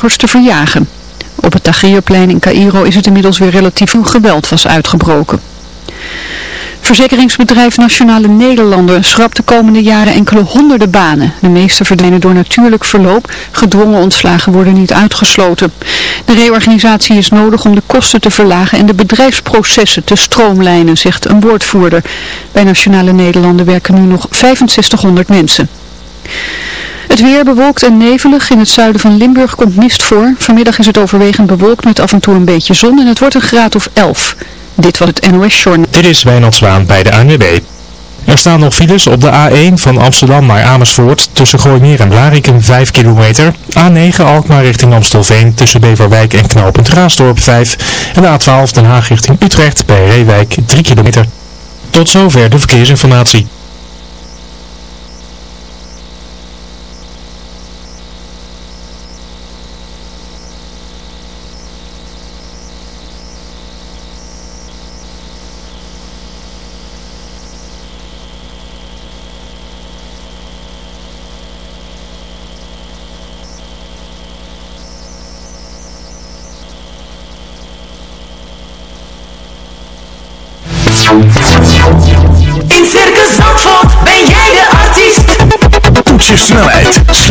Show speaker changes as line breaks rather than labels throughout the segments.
te verjagen. Op het Tahrirplein in Cairo is het inmiddels weer relatief veel geweld was uitgebroken. Verzekeringsbedrijf Nationale Nederlanden schrapt de komende jaren enkele honderden banen. De meeste verdwijnen door natuurlijk verloop. Gedwongen ontslagen worden niet uitgesloten. De reorganisatie is nodig om de kosten te verlagen en de bedrijfsprocessen te stroomlijnen, zegt een woordvoerder. Bij Nationale Nederlanden werken nu nog 6500 mensen. Het weer bewolkt en nevelig. In het zuiden van Limburg komt mist voor. Vanmiddag is het overwegend bewolkt met af en toe een beetje zon en het wordt een graad of 11. Dit was het NOS Journal.
Dit is Wijnand Zwaan bij de ANWB. Er staan nog files op de A1 van Amsterdam naar Amersfoort tussen Gooimeer en Blarikum 5 kilometer. A9 Alkmaar richting Amstelveen tussen Beverwijk en Knopend Raasdorp 5. En de A12 Den Haag richting Utrecht bij Reewijk 3 kilometer. Tot zover de verkeersinformatie.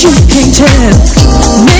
should pretend.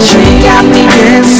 she got me dancing.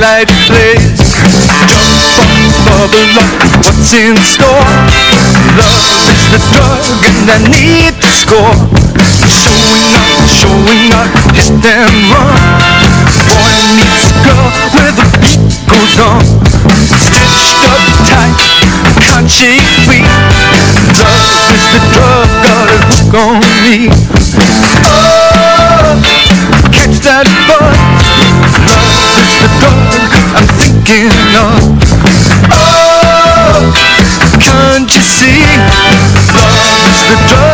light plays For the love, what's in store? Love is the drug and I need to score. Showing up, showing up, hit them run Boy meets girl where the beat goes on. Stitched up tight, can't shake free Love is the drug, got a hook on me. Oh, catch that buzz thinking of. Oh, can't you see? Love's the drug.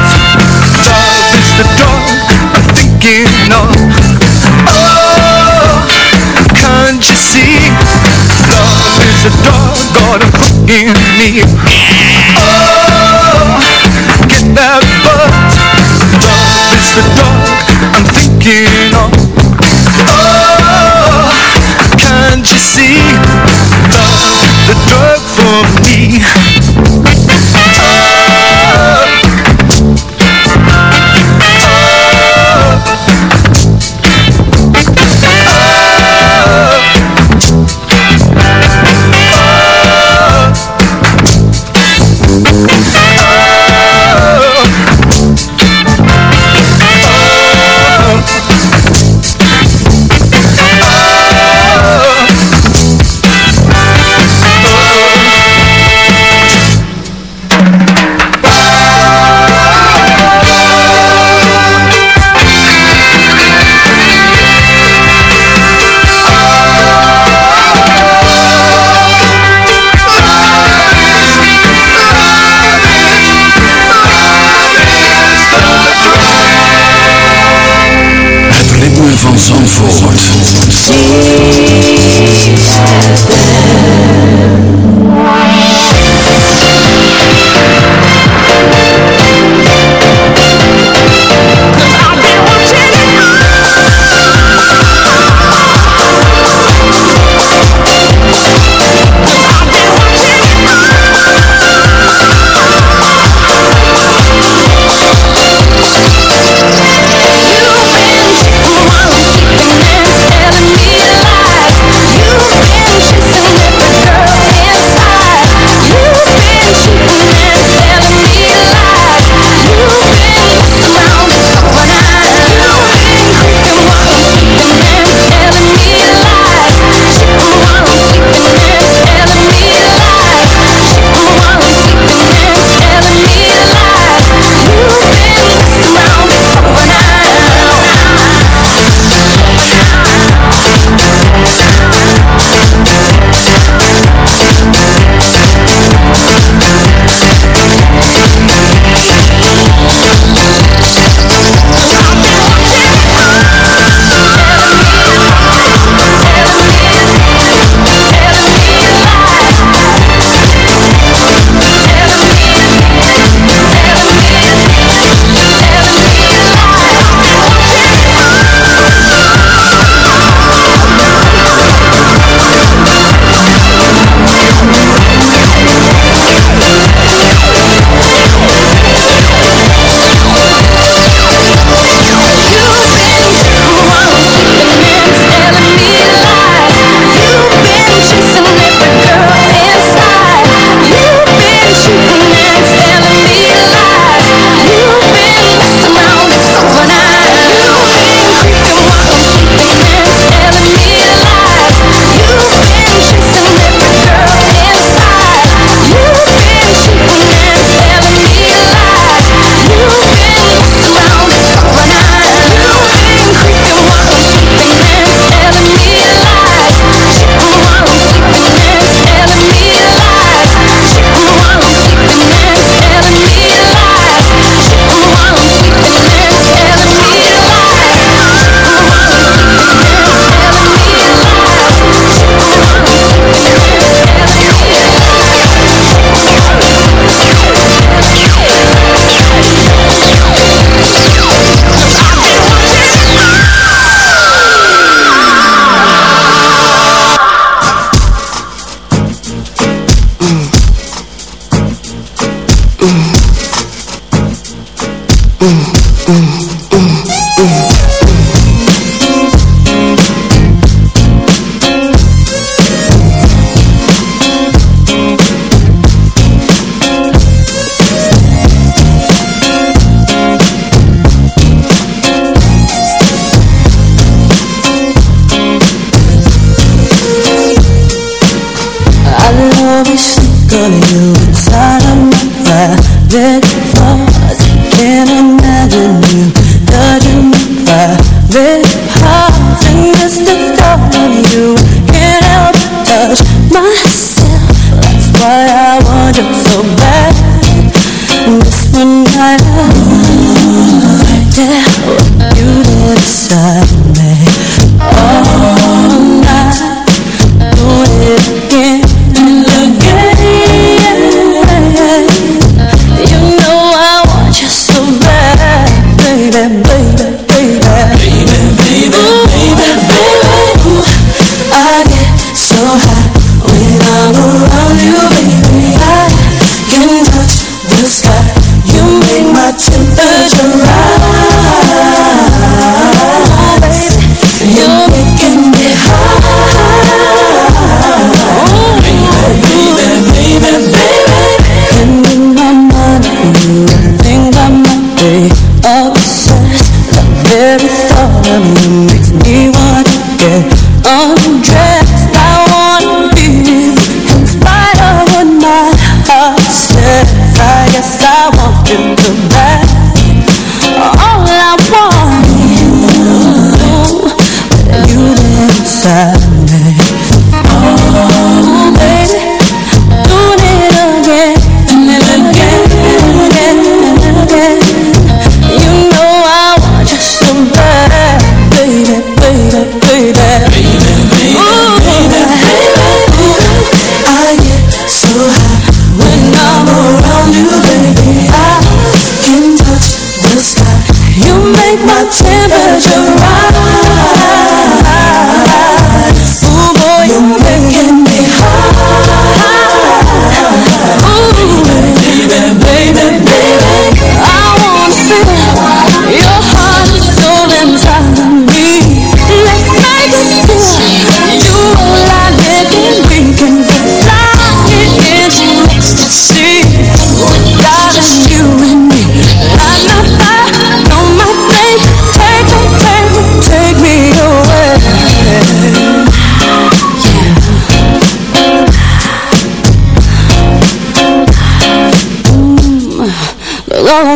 the dog I'm thinking of. Oh, can't you see? Love is a dog got a hook in me.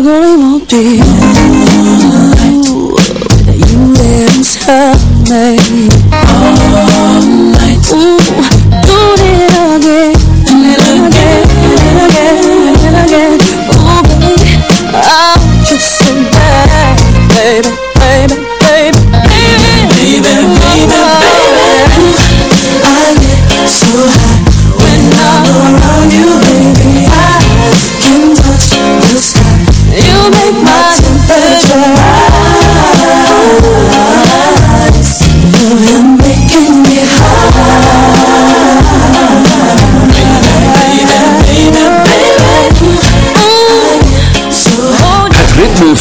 I've only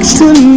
next to me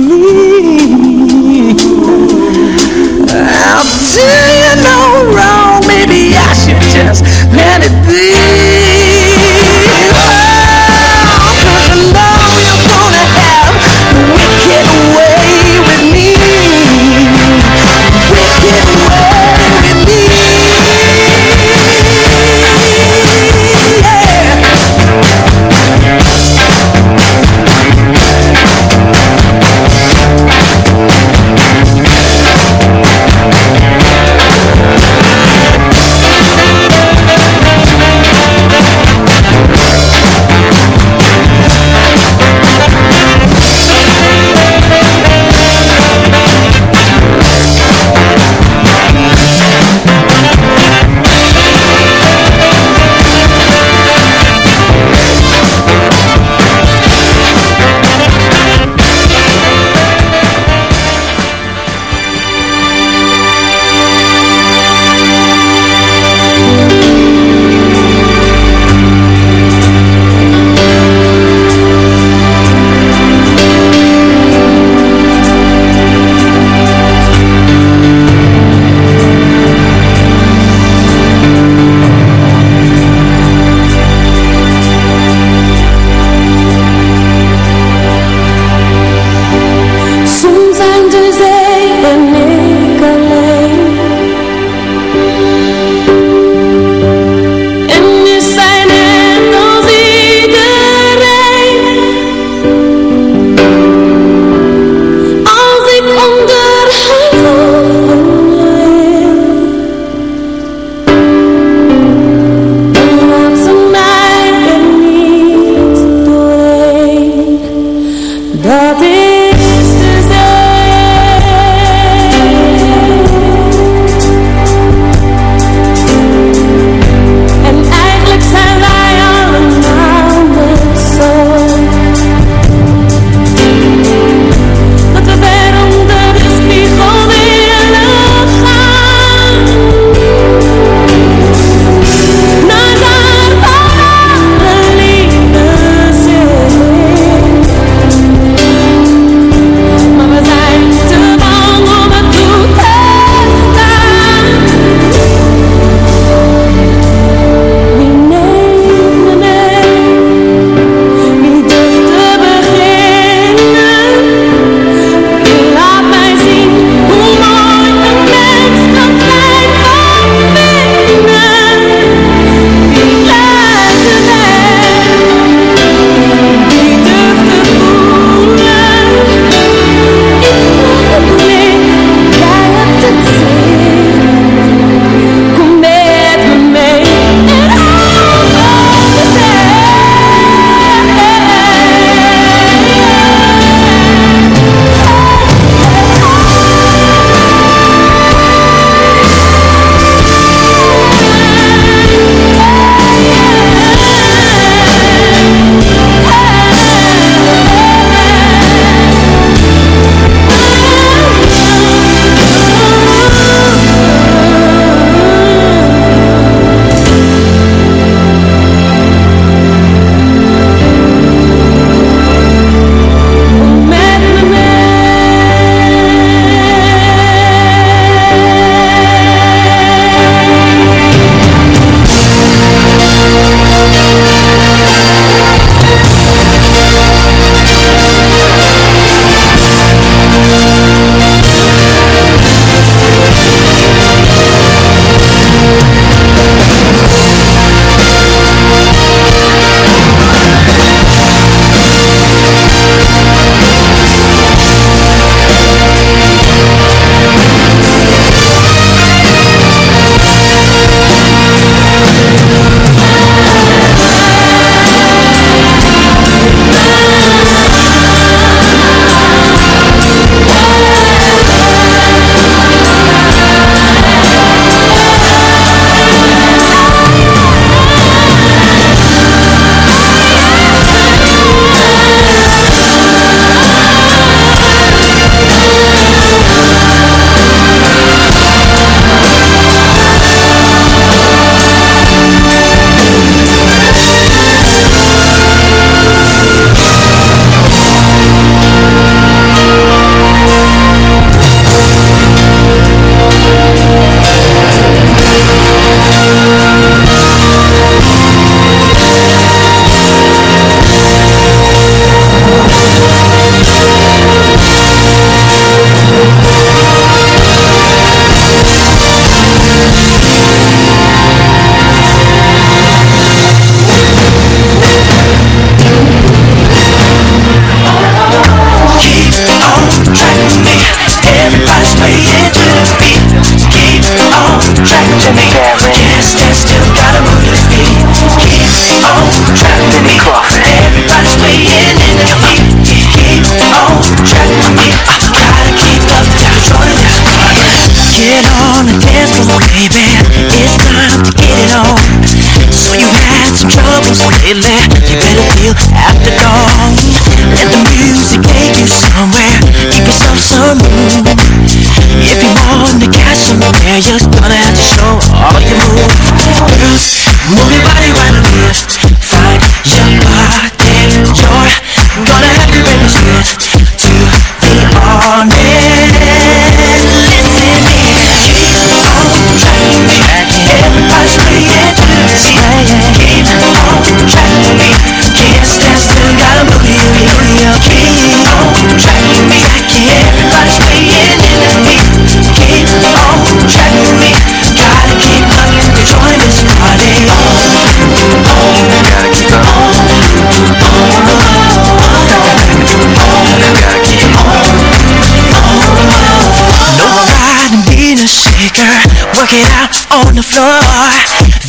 coming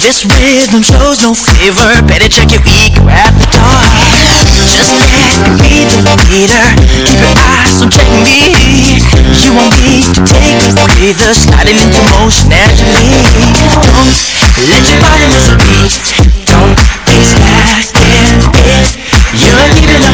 This
rhythm shows no favor Better check your ego at the door. Just let me be the leader. Keep your eyes on check me. You won't need to take a breather. Sliding into motion naturally Don't let your body miss a beat Don't be plastic You're leaving. up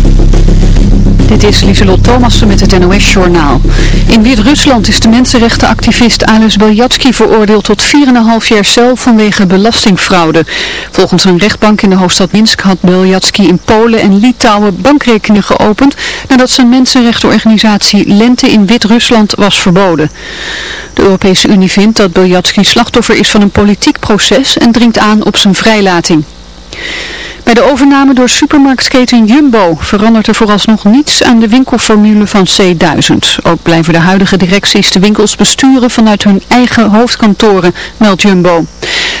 Dit is Lieselot Thomassen met het NOS-journaal. In Wit-Rusland is de mensenrechtenactivist Ales Beljatsky veroordeeld tot 4,5 jaar cel vanwege belastingfraude. Volgens een rechtbank in de hoofdstad Minsk had Beljatsky in Polen en Litouwen bankrekeningen geopend nadat zijn mensenrechtenorganisatie Lente in Wit-Rusland was verboden. De Europese Unie vindt dat Beljatsky slachtoffer is van een politiek proces en dringt aan op zijn vrijlating. Bij de overname door supermarktketen Jumbo verandert er vooralsnog niets aan de winkelformule van C1000. Ook blijven de huidige directies de winkels besturen vanuit hun eigen hoofdkantoren, meldt Jumbo.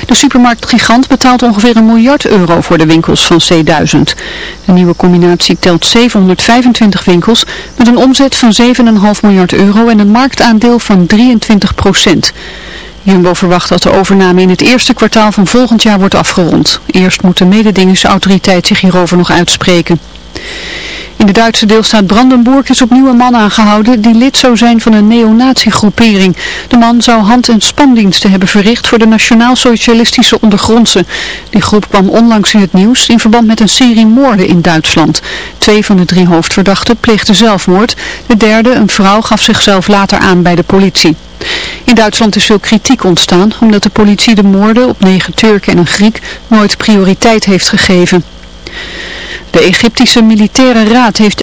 De supermarktgigant betaalt ongeveer een miljard euro voor de winkels van C1000. De nieuwe combinatie telt 725 winkels met een omzet van 7,5 miljard euro en een marktaandeel van 23 procent. Jumbo verwacht dat de overname in het eerste kwartaal van volgend jaar wordt afgerond. Eerst moet de mededingingsautoriteit zich hierover nog uitspreken. In de Duitse deelstaat Brandenburg is opnieuw een man aangehouden die lid zou zijn van een neonatiegroepering. De man zou hand- en spandiensten hebben verricht voor de Nationaal-Socialistische Ondergrondse. Die groep kwam onlangs in het nieuws in verband met een serie moorden in Duitsland. Twee van de drie hoofdverdachten pleegden zelfmoord. De derde, een vrouw, gaf zichzelf later aan bij de politie. In Duitsland is veel kritiek ontstaan omdat de politie de moorden op negen Turken en een Griek nooit prioriteit heeft gegeven. De Egyptische Militaire Raad heeft